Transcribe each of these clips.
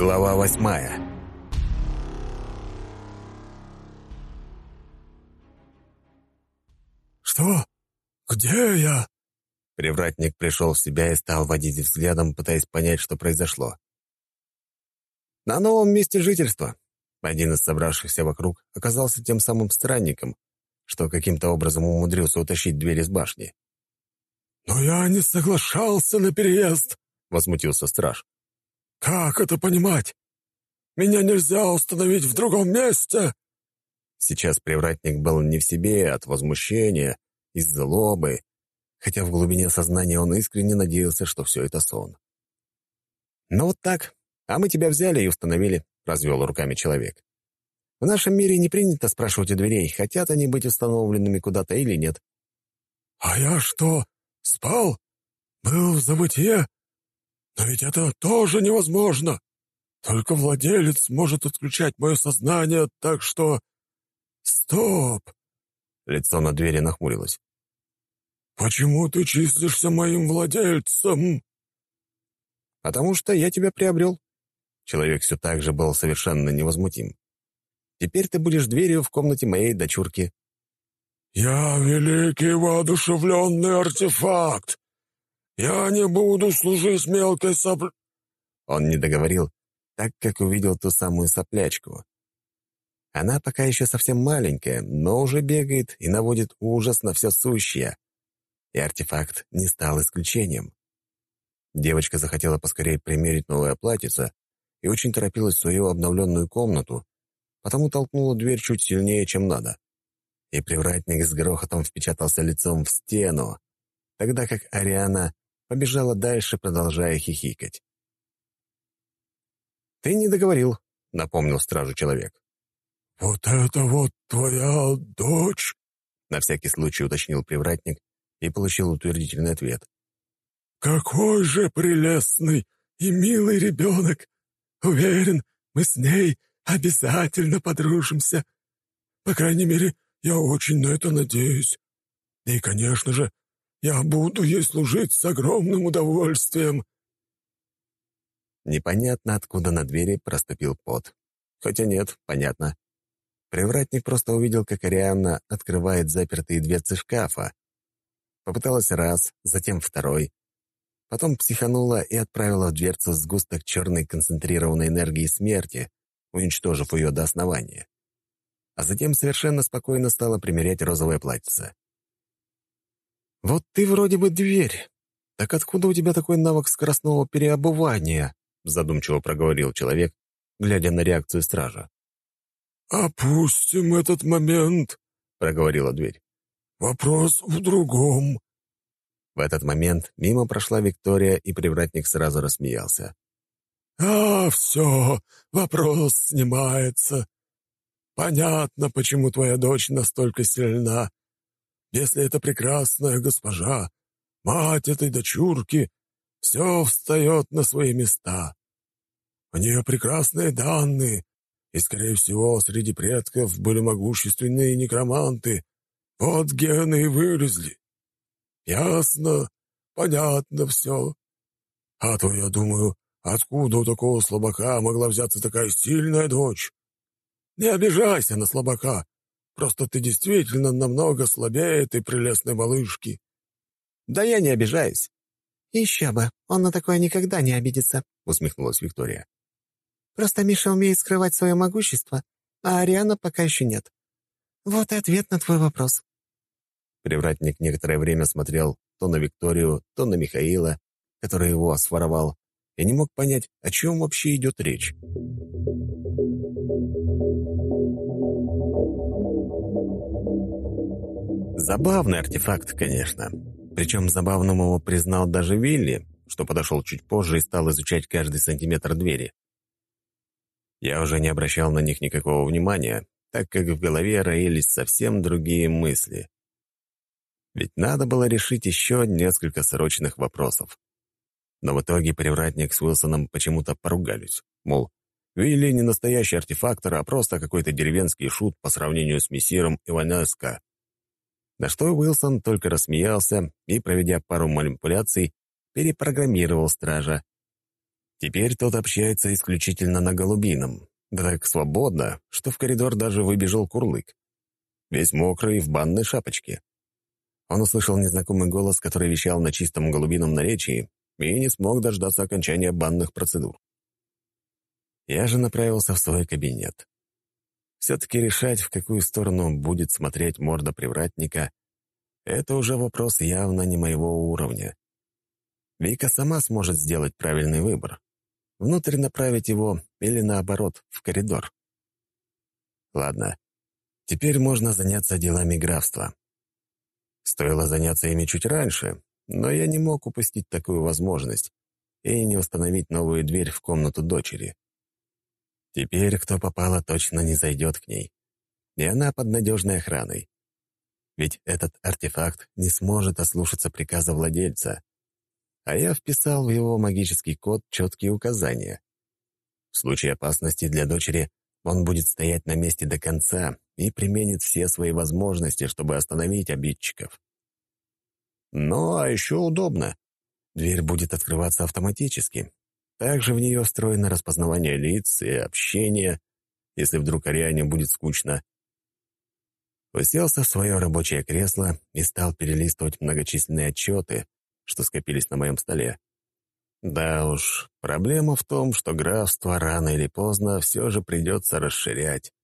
Глава восьмая «Что? Где я?» Привратник пришел в себя и стал водить взглядом, пытаясь понять, что произошло. На новом месте жительства. Один из собравшихся вокруг оказался тем самым странником, что каким-то образом умудрился утащить дверь из башни. «Но я не соглашался на переезд», — возмутился страж. «Как это понимать? Меня нельзя установить в другом месте!» Сейчас привратник был не в себе от возмущения и злобы, хотя в глубине сознания он искренне надеялся, что все это сон. «Ну вот так. А мы тебя взяли и установили», — развел руками человек. «В нашем мире не принято спрашивать у дверей, хотят они быть установленными куда-то или нет». «А я что, спал? Был в забытье? Но ведь это тоже невозможно. Только владелец может отключать мое сознание, так что... Стоп!» Лицо на двери нахмурилось. «Почему ты числишься моим владельцем?» «Потому что я тебя приобрел». Человек все так же был совершенно невозмутим. «Теперь ты будешь дверью в комнате моей дочурки». «Я великий воодушевленный артефакт! Я не буду служить мелкой сопл...» Он не договорил, так как увидел ту самую соплячку. Она пока еще совсем маленькая, но уже бегает и наводит ужас на все сущее и артефакт не стал исключением. Девочка захотела поскорее примерить новое платьице и очень торопилась в свою обновленную комнату, потому толкнула дверь чуть сильнее, чем надо. И привратник с грохотом впечатался лицом в стену, тогда как Ариана побежала дальше, продолжая хихикать. «Ты не договорил», — напомнил стражу человек. «Вот это вот твоя дочь?» — на всякий случай уточнил привратник, и получил утвердительный ответ. «Какой же прелестный и милый ребенок! Уверен, мы с ней обязательно подружимся. По крайней мере, я очень на это надеюсь. И, конечно же, я буду ей служить с огромным удовольствием». Непонятно, откуда на двери проступил пот. Хотя нет, понятно. Привратник просто увидел, как Арианна открывает запертые дверцы шкафа, Попыталась раз, затем второй. Потом психанула и отправила в дверцу сгусток черной концентрированной энергии смерти, уничтожив ее до основания. А затем совершенно спокойно стала примерять розовое платьице. «Вот ты вроде бы дверь. Так откуда у тебя такой навык скоростного переобувания?» задумчиво проговорил человек, глядя на реакцию стража. «Опустим этот момент», — проговорила дверь. Вопрос в другом». В этот момент мимо прошла Виктория, и привратник сразу рассмеялся. «А, все, вопрос снимается. Понятно, почему твоя дочь настолько сильна. Если это прекрасная госпожа, мать этой дочурки, все встает на свои места. У нее прекрасные данные, и, скорее всего, среди предков были могущественные некроманты, вот гены и вылезли. Ясно, понятно все. А то я думаю, откуда у такого слабака могла взяться такая сильная дочь? Не обижайся на слабака. Просто ты действительно намного слабее этой прелестной малышки. Да я не обижаюсь. Еще бы, он на такое никогда не обидится, усмехнулась Виктория. Просто Миша умеет скрывать свое могущество, а Ариана пока еще нет. Вот и ответ на твой вопрос. Привратник некоторое время смотрел то на Викторию, то на Михаила, который его своровал, и не мог понять, о чем вообще идет речь. Забавный артефакт, конечно. Причем забавным его признал даже Вилли, что подошел чуть позже и стал изучать каждый сантиметр двери. Я уже не обращал на них никакого внимания, так как в голове роились совсем другие мысли. Ведь надо было решить еще несколько срочных вопросов. Но в итоге привратник с Уилсоном почему-то поругались. Мол, Вилли не настоящий артефактор, а просто какой-то деревенский шут по сравнению с мессиром Иванеско. На что Уилсон только рассмеялся и, проведя пару манипуляций, перепрограммировал стража. Теперь тот общается исключительно на голубином, да так свободно, что в коридор даже выбежал курлык. Весь мокрый, в банной шапочке. Он услышал незнакомый голос, который вещал на чистом голубином наречии, и не смог дождаться окончания банных процедур. Я же направился в свой кабинет. Все-таки решать, в какую сторону будет смотреть морда привратника, это уже вопрос явно не моего уровня. Вика сама сможет сделать правильный выбор. Внутрь направить его или, наоборот, в коридор. Ладно, теперь можно заняться делами графства. Стоило заняться ими чуть раньше, но я не мог упустить такую возможность и не установить новую дверь в комнату дочери. Теперь кто попало точно не зайдет к ней. И она под надежной охраной. Ведь этот артефакт не сможет ослушаться приказа владельца. А я вписал в его магический код четкие указания. В случае опасности для дочери он будет стоять на месте до конца и применит все свои возможности, чтобы остановить обидчиков. Ну, а еще удобно. Дверь будет открываться автоматически. Также в нее встроено распознавание лиц и общение, если вдруг Ариане будет скучно. Уселся в свое рабочее кресло и стал перелистывать многочисленные отчеты, что скопились на моем столе. Да уж, проблема в том, что графство рано или поздно все же придется расширять.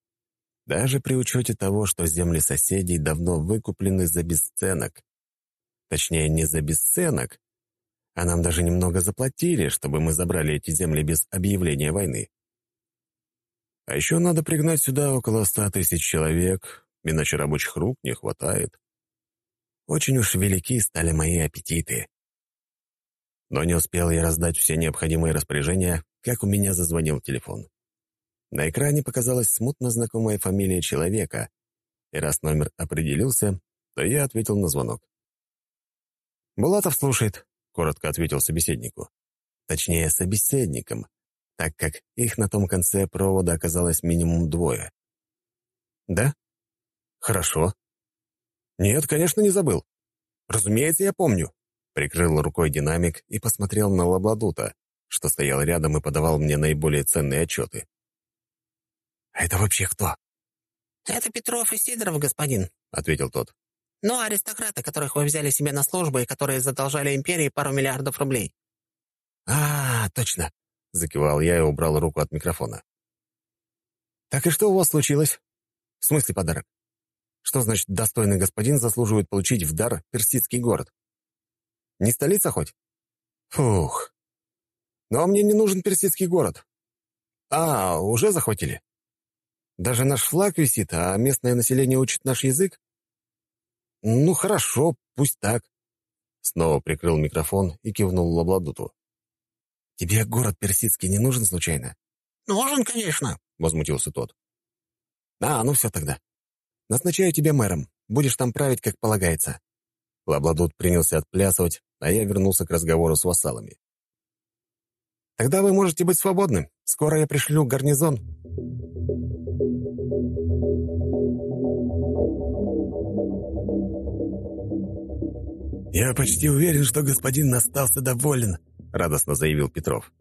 Даже при учете того, что земли соседей давно выкуплены за бесценок. Точнее, не за бесценок, а нам даже немного заплатили, чтобы мы забрали эти земли без объявления войны. А еще надо пригнать сюда около ста тысяч человек, иначе рабочих рук не хватает. Очень уж велики стали мои аппетиты. Но не успел я раздать все необходимые распоряжения, как у меня зазвонил телефон. На экране показалась смутно знакомая фамилия человека, и раз номер определился, то я ответил на звонок. «Булатов слушает», — коротко ответил собеседнику. Точнее, собеседникам, так как их на том конце провода оказалось минимум двое. «Да? Хорошо. Нет, конечно, не забыл. Разумеется, я помню». Прикрыл рукой динамик и посмотрел на Лабладута, что стоял рядом и подавал мне наиболее ценные отчеты. «А это вообще кто?» «Это Петров и Сидоров, господин», — ответил тот. «Ну, аристократы, которых вы взяли себе на службу и которые задолжали империи пару миллиардов рублей». «А, точно», — закивал я и убрал руку от микрофона. «Так и что у вас случилось? В смысле подарок? Что значит достойный господин заслуживает получить в дар персидский город? Не столица хоть? Фух. Но мне не нужен персидский город. А, уже захватили? Даже наш флаг висит, а местное население учит наш язык? Ну, хорошо, пусть так. Снова прикрыл микрофон и кивнул Лабладуту. «Тебе город персидский не нужен случайно?» «Нужен, конечно», — возмутился тот. «А, ну все тогда. Назначаю тебя мэром. Будешь там править, как полагается». Лабладут принялся отплясывать, а я вернулся к разговору с вассалами. «Тогда вы можете быть свободны. Скоро я пришлю гарнизон». «Я почти уверен, что господин остался доволен», — радостно заявил Петров.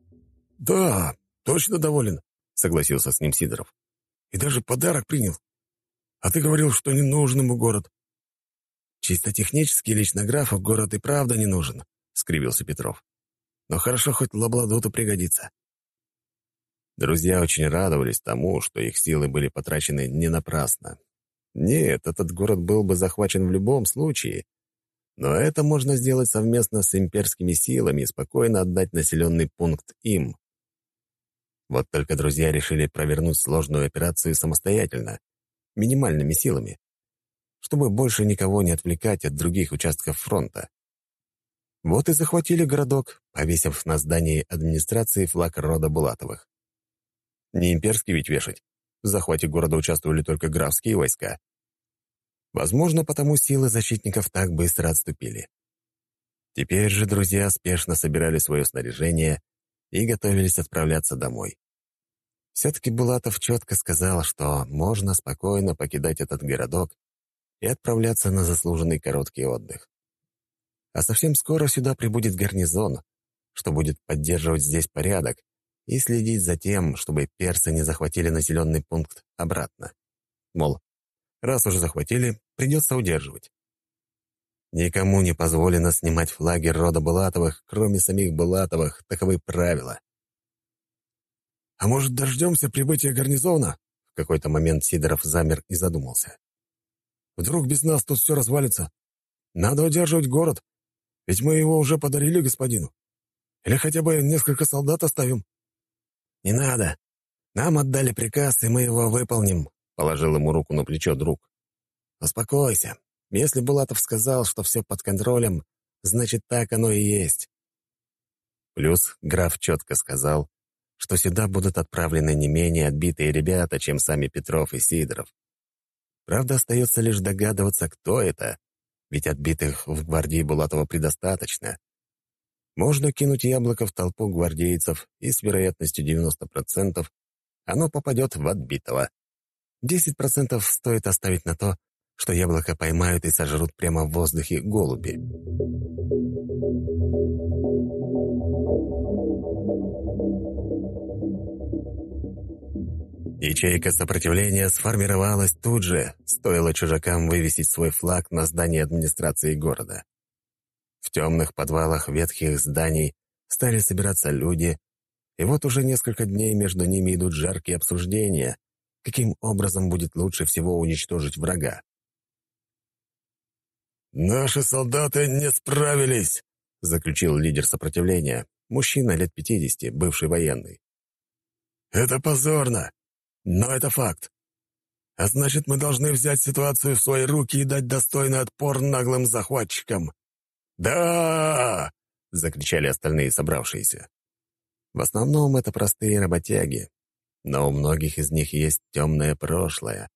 «Да, точно доволен», — согласился с ним Сидоров. «И даже подарок принял. А ты говорил, что не нужен ему город». «Чисто технически лично графу город и правда не нужен», — скривился Петров. «Но хорошо, хоть Лабладуту пригодится». Друзья очень радовались тому, что их силы были потрачены не напрасно. Нет, этот город был бы захвачен в любом случае, но это можно сделать совместно с имперскими силами и спокойно отдать населенный пункт им. Вот только друзья решили провернуть сложную операцию самостоятельно, минимальными силами, чтобы больше никого не отвлекать от других участков фронта. Вот и захватили городок, повесив на здании администрации флаг рода Булатовых. Не имперский ведь вешать. В захвате города участвовали только графские войска. Возможно, потому силы защитников так быстро отступили. Теперь же друзья спешно собирали свое снаряжение и готовились отправляться домой. Все-таки Булатов четко сказал, что можно спокойно покидать этот городок и отправляться на заслуженный короткий отдых. А совсем скоро сюда прибудет гарнизон, что будет поддерживать здесь порядок и следить за тем, чтобы персы не захватили населенный пункт обратно. Мол, раз уже захватили, придется удерживать. Никому не позволено снимать флаги рода Булатовых, кроме самих Булатовых, таковы правила. «А может, дождемся прибытия гарнизона?» В какой-то момент Сидоров замер и задумался. «Вдруг без нас тут все развалится? Надо удерживать город, ведь мы его уже подарили господину. Или хотя бы несколько солдат оставим?» «Не надо. Нам отдали приказ, и мы его выполним», — положил ему руку на плечо друг. «Успокойся. Если Булатов сказал, что все под контролем, значит, так оно и есть. Плюс граф четко сказал, что сюда будут отправлены не менее отбитые ребята, чем сами Петров и Сидоров. Правда, остается лишь догадываться, кто это, ведь отбитых в гвардии Булатова предостаточно. Можно кинуть яблоко в толпу гвардейцев, и с вероятностью 90% оно попадет в отбитого. 10% стоит оставить на то, что яблоко поймают и сожрут прямо в воздухе голуби. Ячейка сопротивления сформировалась тут же, стоило чужакам вывесить свой флаг на здании администрации города. В темных подвалах ветхих зданий стали собираться люди, и вот уже несколько дней между ними идут жаркие обсуждения, каким образом будет лучше всего уничтожить врага. «Наши солдаты не справились», — заключил лидер сопротивления, мужчина лет пятидесяти, бывший военный. «Это позорно, но это факт. А значит, мы должны взять ситуацию в свои руки и дать достойный отпор наглым захватчикам». «Да!» — закричали остальные собравшиеся. В основном это простые работяги, но у многих из них есть темное прошлое,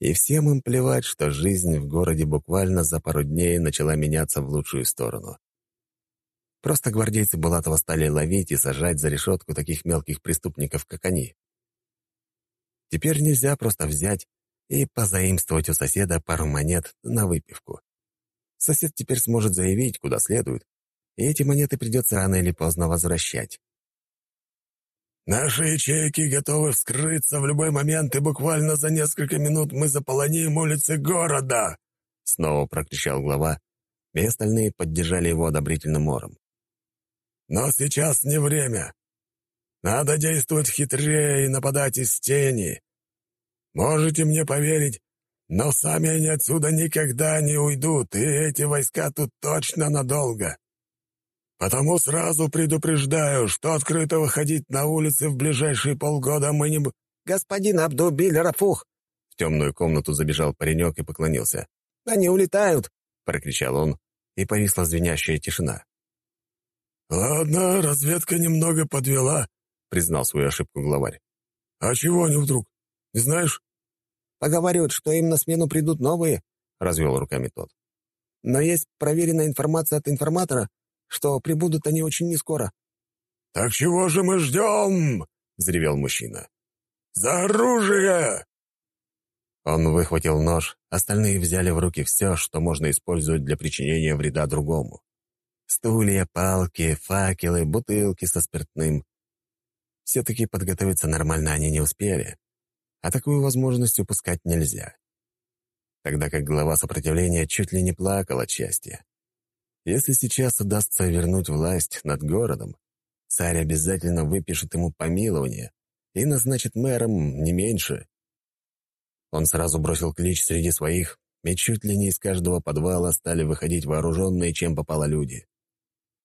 и всем им плевать, что жизнь в городе буквально за пару дней начала меняться в лучшую сторону. Просто гвардейцы Булатова стали ловить и сажать за решетку таких мелких преступников, как они. Теперь нельзя просто взять и позаимствовать у соседа пару монет на выпивку. Сосед теперь сможет заявить, куда следует, и эти монеты придется рано или поздно возвращать. Наши ячейки готовы вскрыться в любой момент, и буквально за несколько минут мы заполоним улицы города!» Снова прокричал глава, и остальные поддержали его одобрительным ором. «Но сейчас не время. Надо действовать хитрее и нападать из тени. Можете мне поверить, но сами они отсюда никогда не уйдут, и эти войска тут точно надолго. Потому сразу предупреждаю, что открыто выходить на улицы в ближайшие полгода мы не...» «Господин Абдубиль Рафух!» В темную комнату забежал паренек и поклонился. «Они улетают!» — прокричал он, и повисла звенящая тишина. «Ладно, разведка немного подвела», — признал свою ошибку главарь. «А чего они вдруг? Не знаешь?» «Поговаривают, что им на смену придут новые», — развел руками тот. «Но есть проверенная информация от информатора, что прибудут они очень нескоро». «Так чего же мы ждем?» — взревел мужчина. «За оружие!» Он выхватил нож, остальные взяли в руки все, что можно использовать для причинения вреда другому. Стулья, палки, факелы, бутылки со спиртным. Все-таки подготовиться нормально они не успели, а такую возможность упускать нельзя. Тогда как глава сопротивления чуть ли не плакал от счастья. Если сейчас удастся вернуть власть над городом, царь обязательно выпишет ему помилование и назначит мэром не меньше. Он сразу бросил клич среди своих, и чуть ли не из каждого подвала стали выходить вооруженные, чем попало люди.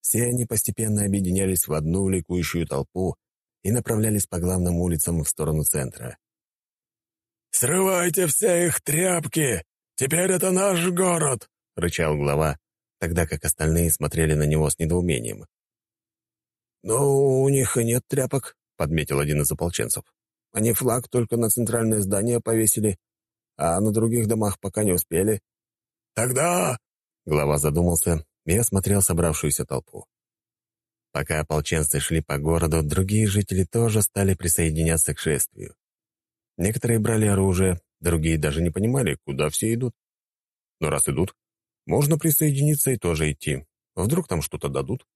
Все они постепенно объединялись в одну ликующую толпу и направлялись по главным улицам в сторону центра. «Срывайте все их тряпки! Теперь это наш город!» — рычал глава, тогда как остальные смотрели на него с недоумением. «Ну, у них и нет тряпок», — подметил один из ополченцев. «Они флаг только на центральное здание повесили, а на других домах пока не успели». «Тогда...» — глава задумался и осмотрел собравшуюся толпу. Пока ополченцы шли по городу, другие жители тоже стали присоединяться к шествию. Некоторые брали оружие, другие даже не понимали, куда все идут. Но раз идут, можно присоединиться и тоже идти. Вдруг там что-то дадут?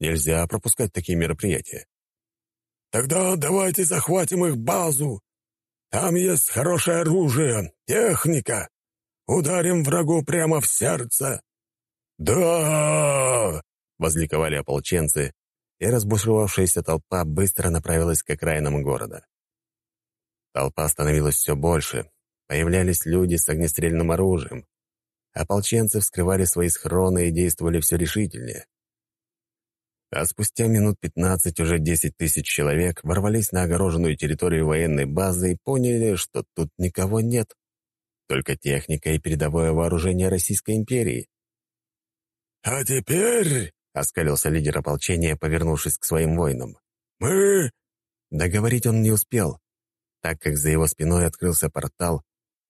Нельзя пропускать такие мероприятия. «Тогда давайте захватим их базу. Там есть хорошее оружие, техника. Ударим врагу прямо в сердце». «Да!» — возликовали ополченцы, и разбушевавшаяся толпа быстро направилась к окраинам города. Толпа становилась все больше, появлялись люди с огнестрельным оружием. Ополченцы вскрывали свои схроны и действовали все решительнее. А спустя минут пятнадцать уже десять тысяч человек ворвались на огороженную территорию военной базы и поняли, что тут никого нет. Только техника и передовое вооружение Российской империи. «А теперь — оскалился лидер ополчения, повернувшись к своим воинам. «Мы...» Договорить он не успел, так как за его спиной открылся портал,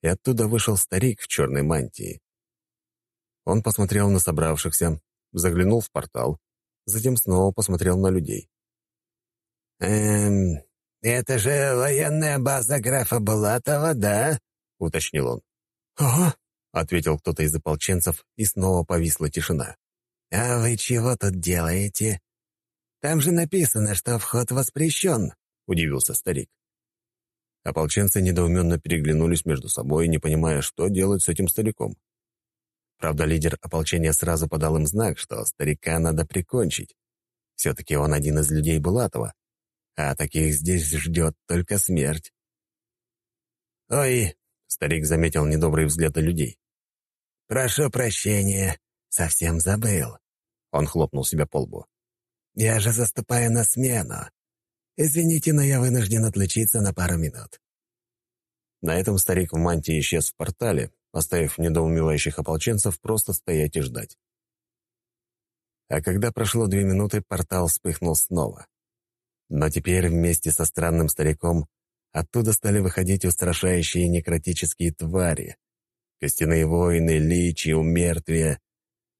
и оттуда вышел старик в черной мантии. Он посмотрел на собравшихся, заглянул в портал, затем снова посмотрел на людей. «Эм, это же военная база графа Булатова, да?» — уточнил он. «Ага», — ответил кто-то из ополченцев, и снова повисла тишина. «А вы чего тут делаете? Там же написано, что вход воспрещен», — удивился старик. Ополченцы недоуменно переглянулись между собой, не понимая, что делать с этим стариком. Правда, лидер ополчения сразу подал им знак, что старика надо прикончить. Все-таки он один из людей Булатова, а таких здесь ждет только смерть. «Ой!» — старик заметил недобрые взгляды людей. «Прошу прощения, совсем забыл. Он хлопнул себя по лбу. «Я же заступаю на смену. Извините, но я вынужден отлучиться на пару минут». На этом старик в мантии исчез в портале, оставив недоумевающих ополченцев просто стоять и ждать. А когда прошло две минуты, портал вспыхнул снова. Но теперь вместе со странным стариком оттуда стали выходить устрашающие некротические твари. Костяные воины, личи, умертвия,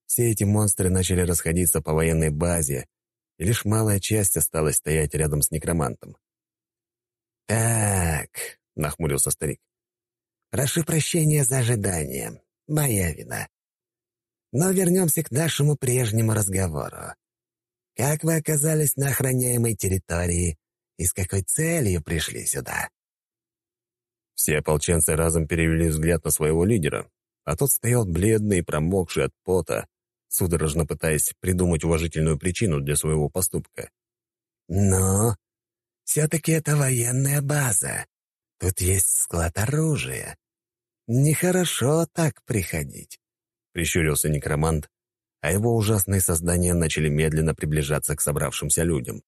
все эти монстры начали расходиться по военной базе, и лишь малая часть осталась стоять рядом с некромантом. «Так», — нахмурился старик, — «прошу прощения за ожидание. Моя вина. Но вернемся к нашему прежнему разговору. Как вы оказались на охраняемой территории и с какой целью пришли сюда?» Все ополченцы разом перевели взгляд на своего лидера, а тот стоял бледный и промокший от пота, судорожно пытаясь придумать уважительную причину для своего поступка. «Но все-таки это военная база. Тут есть склад оружия. Нехорошо так приходить», — прищурился некромант, а его ужасные создания начали медленно приближаться к собравшимся людям.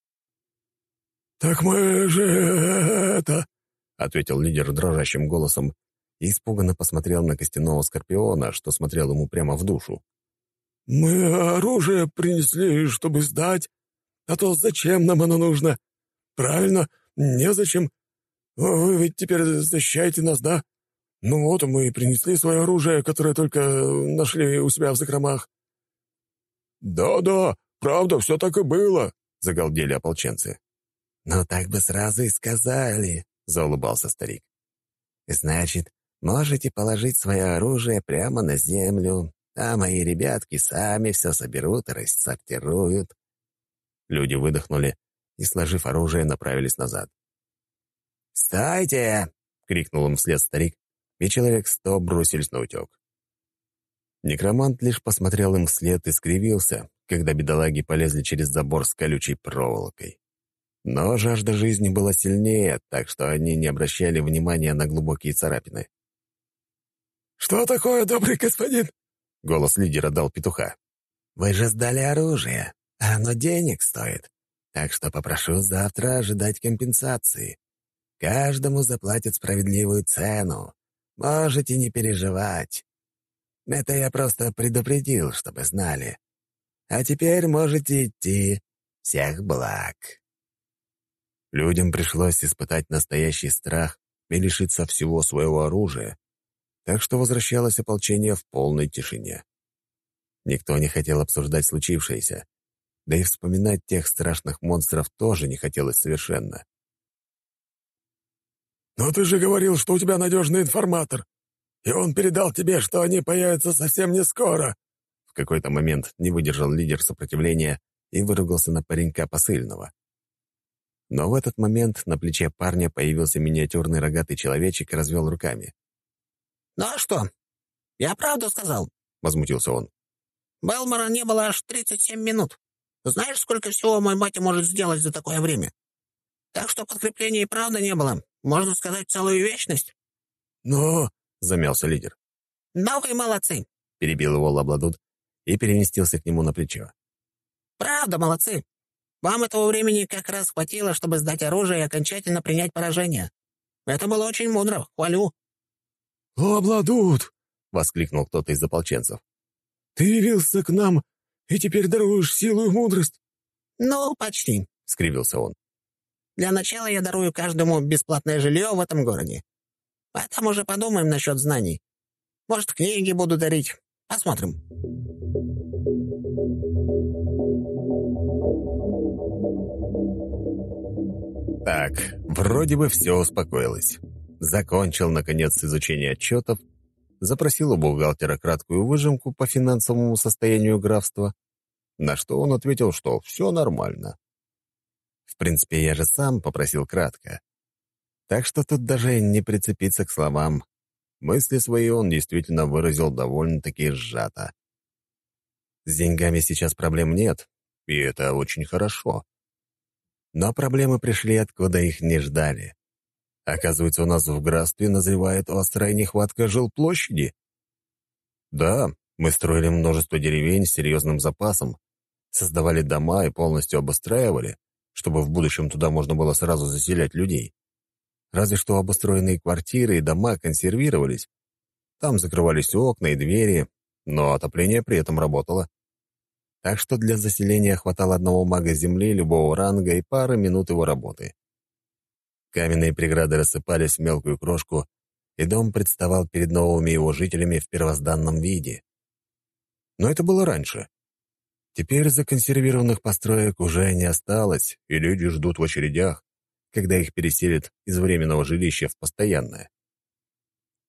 «Так мы же это...» — ответил лидер дрожащим голосом и испуганно посмотрел на костяного скорпиона, что смотрел ему прямо в душу. «Мы оружие принесли, чтобы сдать. А то зачем нам оно нужно? Правильно, незачем. Вы ведь теперь защищаете нас, да? Ну вот, мы и принесли свое оружие, которое только нашли у себя в закромах». «Да-да, правда, все так и было», — загалдели ополченцы. «Ну так бы сразу и сказали», — заулыбался старик. «Значит, можете положить свое оружие прямо на землю, а мои ребятки сами все соберут и рассортируют». Люди выдохнули и, сложив оружие, направились назад. «Стойте!» — крикнул им вслед старик, и человек сто бросились на утек. Некромант лишь посмотрел им вслед и скривился, когда бедолаги полезли через забор с колючей проволокой. Но жажда жизни была сильнее, так что они не обращали внимания на глубокие царапины. «Что такое, добрый господин?» Голос лидера дал петуха. «Вы же сдали оружие, а оно денег стоит. Так что попрошу завтра ожидать компенсации. Каждому заплатят справедливую цену. Можете не переживать. Это я просто предупредил, чтобы знали. А теперь можете идти. Всех благ». Людям пришлось испытать настоящий страх и лишиться всего своего оружия, так что возвращалось ополчение в полной тишине. Никто не хотел обсуждать случившееся, да и вспоминать тех страшных монстров тоже не хотелось совершенно. «Но ты же говорил, что у тебя надежный информатор, и он передал тебе, что они появятся совсем не скоро!» В какой-то момент не выдержал лидер сопротивления и выругался на паренька посыльного. Но в этот момент на плече парня появился миниатюрный рогатый человечек и развел руками. «Ну а что? Я правду сказал», — возмутился он. «Белмора не было аж 37 минут. Знаешь, сколько всего мой батя может сделать за такое время? Так что подкрепления и правда не было. Можно сказать, целую вечность». «Но...» — замялся лидер. «Но вы молодцы», — перебил его Лабладуд и переместился к нему на плечо. «Правда, молодцы. Вам этого времени как раз хватило, чтобы сдать оружие и окончательно принять поражение. Это было очень мудро, хвалю». «Обладут!» — воскликнул кто-то из ополченцев. «Ты явился к нам и теперь даруешь силу и мудрость». «Ну, почти», — скривился он. «Для начала я дарую каждому бесплатное жилье в этом городе. Потом уже подумаем насчет знаний. Может, книги буду дарить. Посмотрим». Так, вроде бы все успокоилось. Закончил, наконец, изучение отчетов, запросил у бухгалтера краткую выжимку по финансовому состоянию графства, на что он ответил, что все нормально. В принципе, я же сам попросил кратко. Так что тут даже не прицепиться к словам. Мысли свои он действительно выразил довольно-таки сжато. С деньгами сейчас проблем нет, и это очень хорошо. Но проблемы пришли, откуда их не ждали. Оказывается, у нас в графстве назревает острая нехватка жилплощади. Да, мы строили множество деревень с серьезным запасом, создавали дома и полностью обустраивали, чтобы в будущем туда можно было сразу заселять людей. Разве что обустроенные квартиры и дома консервировались. Там закрывались окна и двери, но отопление при этом работало так что для заселения хватало одного мага земли любого ранга и пары минут его работы. Каменные преграды рассыпались в мелкую крошку, и дом представал перед новыми его жителями в первозданном виде. Но это было раньше. Теперь законсервированных построек уже не осталось, и люди ждут в очередях, когда их переселят из временного жилища в постоянное.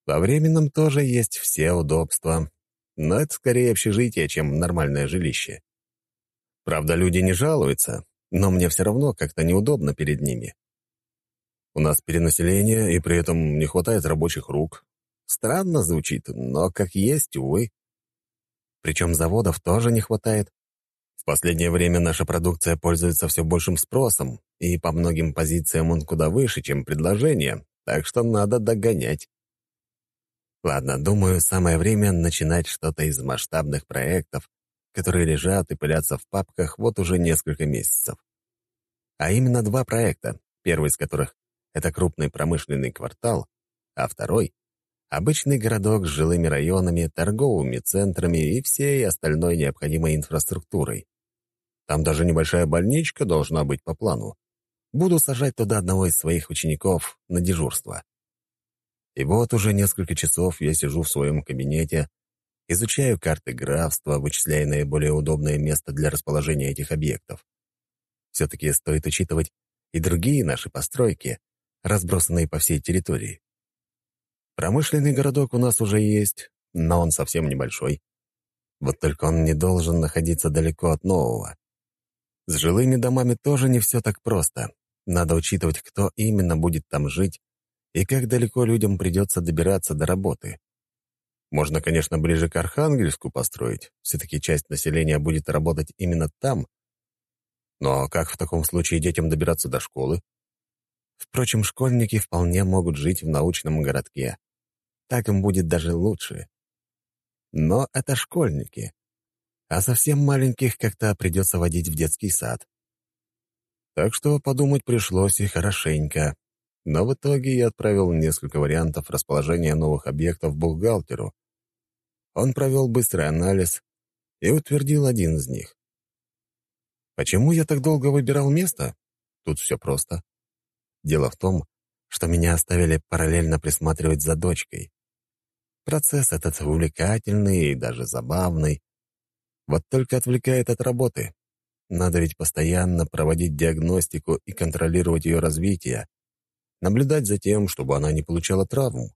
Во временном тоже есть все удобства, но это скорее общежитие, чем нормальное жилище. Правда, люди не жалуются, но мне все равно как-то неудобно перед ними. У нас перенаселение, и при этом не хватает рабочих рук. Странно звучит, но как есть, увы. Причем заводов тоже не хватает. В последнее время наша продукция пользуется все большим спросом, и по многим позициям он куда выше, чем предложение, так что надо догонять. Ладно, думаю, самое время начинать что-то из масштабных проектов, которые лежат и пылятся в папках вот уже несколько месяцев. А именно два проекта, первый из которых — это крупный промышленный квартал, а второй — обычный городок с жилыми районами, торговыми центрами и всей остальной необходимой инфраструктурой. Там даже небольшая больничка должна быть по плану. Буду сажать туда одного из своих учеников на дежурство. И вот уже несколько часов я сижу в своем кабинете, Изучаю карты графства, вычисляя наиболее удобное место для расположения этих объектов. Все-таки стоит учитывать и другие наши постройки, разбросанные по всей территории. Промышленный городок у нас уже есть, но он совсем небольшой. Вот только он не должен находиться далеко от нового. С жилыми домами тоже не все так просто. Надо учитывать, кто именно будет там жить и как далеко людям придется добираться до работы. Можно, конечно, ближе к Архангельску построить, все-таки часть населения будет работать именно там. Но как в таком случае детям добираться до школы? Впрочем, школьники вполне могут жить в научном городке. Так им будет даже лучше. Но это школьники. А совсем маленьких как-то придется водить в детский сад. Так что подумать пришлось и хорошенько. Но в итоге я отправил несколько вариантов расположения новых объектов бухгалтеру. Он провел быстрый анализ и утвердил один из них. Почему я так долго выбирал место? Тут все просто. Дело в том, что меня оставили параллельно присматривать за дочкой. Процесс этот увлекательный и даже забавный. Вот только отвлекает от работы. Надо ведь постоянно проводить диагностику и контролировать ее развитие, наблюдать за тем, чтобы она не получала травму.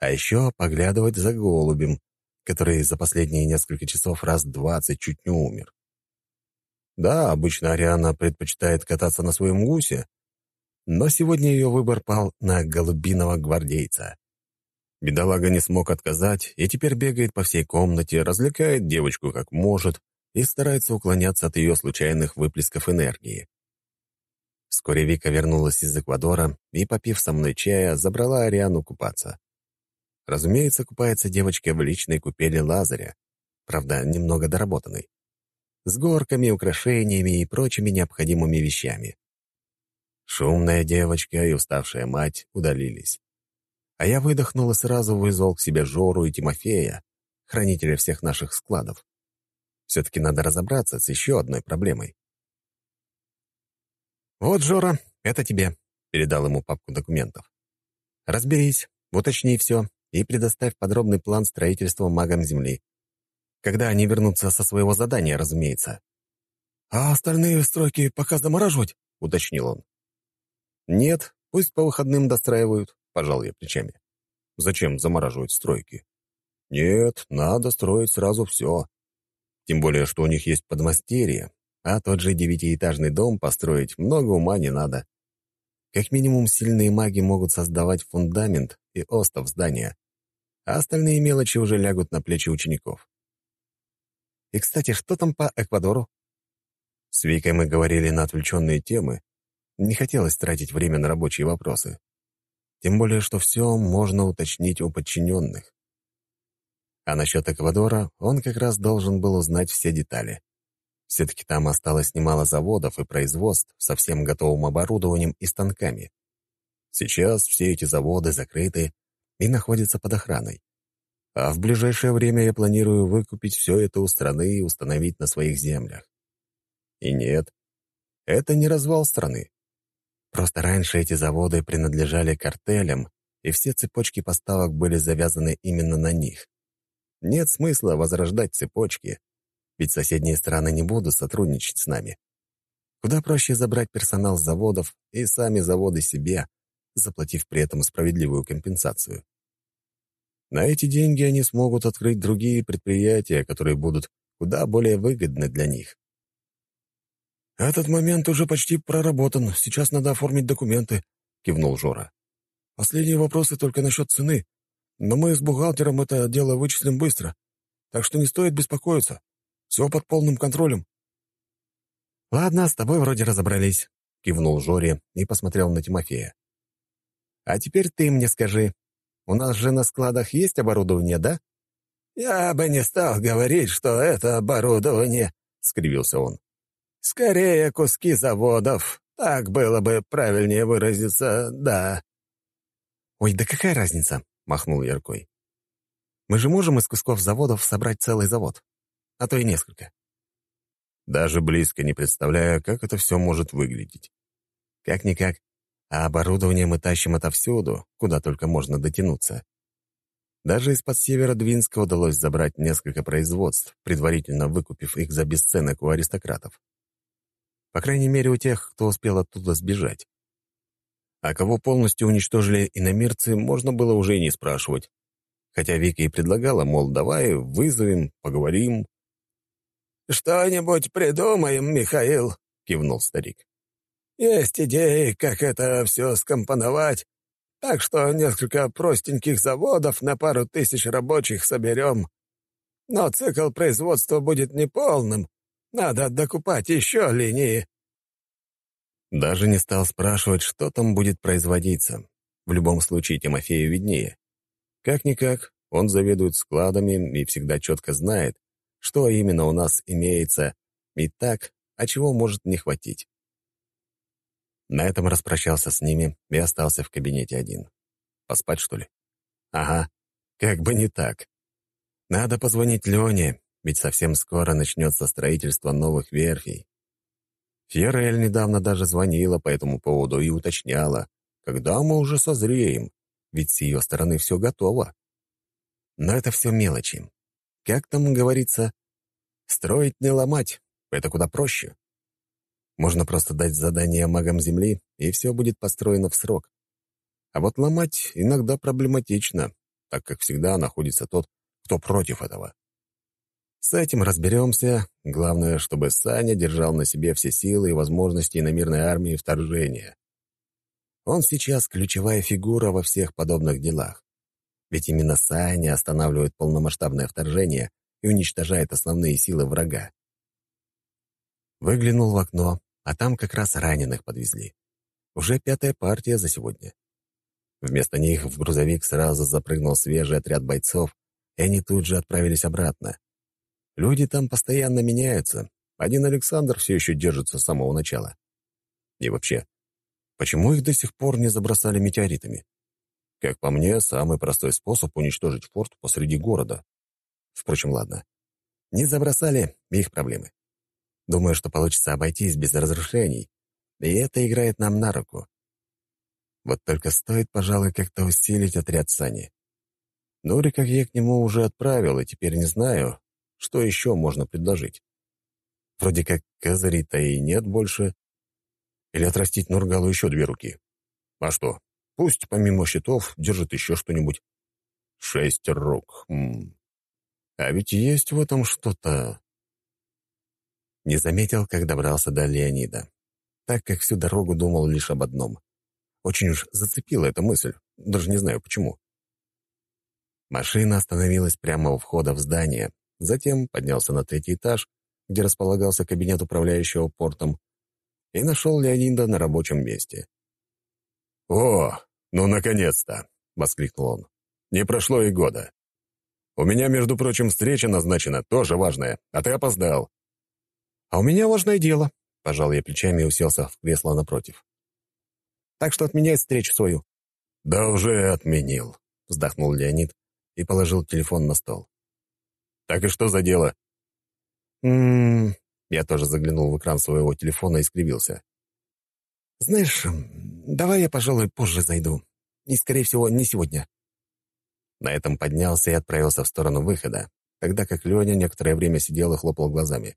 А еще поглядывать за голубем, который за последние несколько часов раз двадцать чуть не умер. Да, обычно Ариана предпочитает кататься на своем гусе, но сегодня ее выбор пал на голубиного гвардейца. Бедолага не смог отказать и теперь бегает по всей комнате, развлекает девочку как может и старается уклоняться от ее случайных выплесков энергии. Вскоре Вика вернулась из Эквадора и, попив со мной чая, забрала Ариану купаться. Разумеется, купается девочка в личной купели Лазаря, правда, немного доработанной, с горками, украшениями и прочими необходимыми вещами. Шумная девочка и уставшая мать удалились. А я выдохнул и сразу вызвал к себе Жору и Тимофея, хранителя всех наших складов. Все-таки надо разобраться с еще одной проблемой. «Вот, Жора, это тебе», — передал ему папку документов. «Разберись, уточни все и предоставь подробный план строительства магам Земли. Когда они вернутся со своего задания, разумеется». «А остальные стройки пока замораживать?» — уточнил он. «Нет, пусть по выходным достраивают», — пожал я плечами. «Зачем замораживать стройки?» «Нет, надо строить сразу все. Тем более, что у них есть подмастерье, а тот же девятиэтажный дом построить много ума не надо. Как минимум, сильные маги могут создавать фундамент и остов здания, а остальные мелочи уже лягут на плечи учеников. И, кстати, что там по Эквадору? С Викой мы говорили на отвлеченные темы. Не хотелось тратить время на рабочие вопросы. Тем более, что все можно уточнить у подчиненных. А насчет Эквадора он как раз должен был узнать все детали. Все-таки там осталось немало заводов и производств со всем готовым оборудованием и станками. Сейчас все эти заводы закрыты и находятся под охраной. А в ближайшее время я планирую выкупить все это у страны и установить на своих землях. И нет, это не развал страны. Просто раньше эти заводы принадлежали картелям, и все цепочки поставок были завязаны именно на них. Нет смысла возрождать цепочки, ведь соседние страны не будут сотрудничать с нами. Куда проще забрать персонал с заводов и сами заводы себе, заплатив при этом справедливую компенсацию. На эти деньги они смогут открыть другие предприятия, которые будут куда более выгодны для них. «Этот момент уже почти проработан. Сейчас надо оформить документы», — кивнул Жора. «Последние вопросы только насчет цены. Но мы с бухгалтером это дело вычислим быстро. Так что не стоит беспокоиться. Все под полным контролем». «Ладно, с тобой вроде разобрались», — кивнул Жоре и посмотрел на Тимофея. «А теперь ты мне скажи, у нас же на складах есть оборудование, да?» «Я бы не стал говорить, что это оборудование», — скривился он. «Скорее куски заводов. Так было бы правильнее выразиться, да». «Ой, да какая разница?» — махнул Яркой. «Мы же можем из кусков заводов собрать целый завод а то и несколько. Даже близко не представляю, как это все может выглядеть. Как-никак, а оборудование мы тащим отовсюду, куда только можно дотянуться. Даже из-под севера Двинска удалось забрать несколько производств, предварительно выкупив их за бесценок у аристократов. По крайней мере, у тех, кто успел оттуда сбежать. А кого полностью уничтожили иномирцы, можно было уже и не спрашивать. Хотя Вика и предлагала, мол, давай вызовем, поговорим, «Что-нибудь придумаем, Михаил», — кивнул старик. «Есть идеи, как это все скомпоновать, так что несколько простеньких заводов на пару тысяч рабочих соберем. Но цикл производства будет неполным, надо докупать еще линии». Даже не стал спрашивать, что там будет производиться. В любом случае Тимофею виднее. Как-никак, он заведует складами и всегда четко знает, что именно у нас имеется и так, а чего может не хватить. На этом распрощался с ними и остался в кабинете один. Поспать, что ли? Ага, как бы не так. Надо позвонить Лене, ведь совсем скоро начнется строительство новых верфей. Фьерель недавно даже звонила по этому поводу и уточняла, когда мы уже созреем, ведь с ее стороны все готово. Но это все мелочи. Как там говорится, строить не ломать, это куда проще. Можно просто дать задание магам Земли, и все будет построено в срок. А вот ломать иногда проблематично, так как всегда находится тот, кто против этого. С этим разберемся. Главное, чтобы Саня держал на себе все силы и возможности иномирной армии вторжения. Он сейчас ключевая фигура во всех подобных делах. Ведь именно Саня останавливает полномасштабное вторжение и уничтожает основные силы врага. Выглянул в окно, а там как раз раненых подвезли. Уже пятая партия за сегодня. Вместо них в грузовик сразу запрыгнул свежий отряд бойцов, и они тут же отправились обратно. Люди там постоянно меняются. Один Александр все еще держится с самого начала. И вообще, почему их до сих пор не забросали метеоритами? Как по мне, самый простой способ уничтожить форт посреди города. Впрочем, ладно. Не забросали — их проблемы. Думаю, что получится обойтись без разрушений, и это играет нам на руку. Вот только стоит, пожалуй, как-то усилить отряд Сани. Нуриков я к нему уже отправил, и теперь не знаю, что еще можно предложить. Вроде как козырей-то и нет больше. Или отрастить Нургалу еще две руки. А что, пусть помимо щитов держит еще что-нибудь. Шесть рук. М -м. А ведь есть в этом что-то. Не заметил, как добрался до Леонида, так как всю дорогу думал лишь об одном. Очень уж зацепила эта мысль, даже не знаю почему. Машина остановилась прямо у входа в здание, затем поднялся на третий этаж, где располагался кабинет управляющего портом, и нашел Леонида на рабочем месте. «О, ну, наконец-то!» — воскликнул он. «Не прошло и года. У меня, между прочим, встреча назначена, тоже важная, а ты опоздал». «А у меня важное дело», — пожал я плечами и уселся в кресло напротив. Так что отменяй встречу свою». «Да уже отменил», — вздохнул Леонид и положил телефон на стол. «Так и что за дело?» «М-м-м...» Я тоже заглянул в экран своего телефона и скривился. «Знаешь, давай я, пожалуй, позже зайду. И, скорее всего, не сегодня». На этом поднялся и отправился в сторону выхода, тогда как Леня некоторое время сидел и хлопал глазами.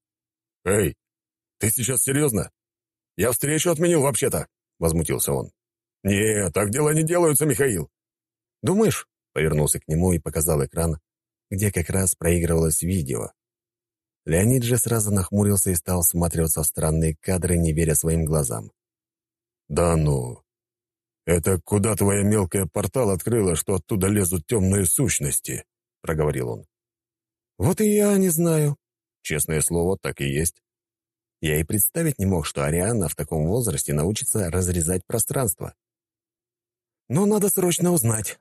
«Эй, ты сейчас серьезно? Я встречу отменил вообще-то!» — возмутился он. «Не, так дела не делаются, Михаил». «Думаешь?» — повернулся к нему и показал экран, где как раз проигрывалось видео. Леонид же сразу нахмурился и стал всматриваться в странные кадры, не веря своим глазам. «Да ну! Это куда твоя мелкая портал открыла, что оттуда лезут темные сущности?» — проговорил он. «Вот и я не знаю. Честное слово, так и есть. Я и представить не мог, что Ариана в таком возрасте научится разрезать пространство. Но надо срочно узнать,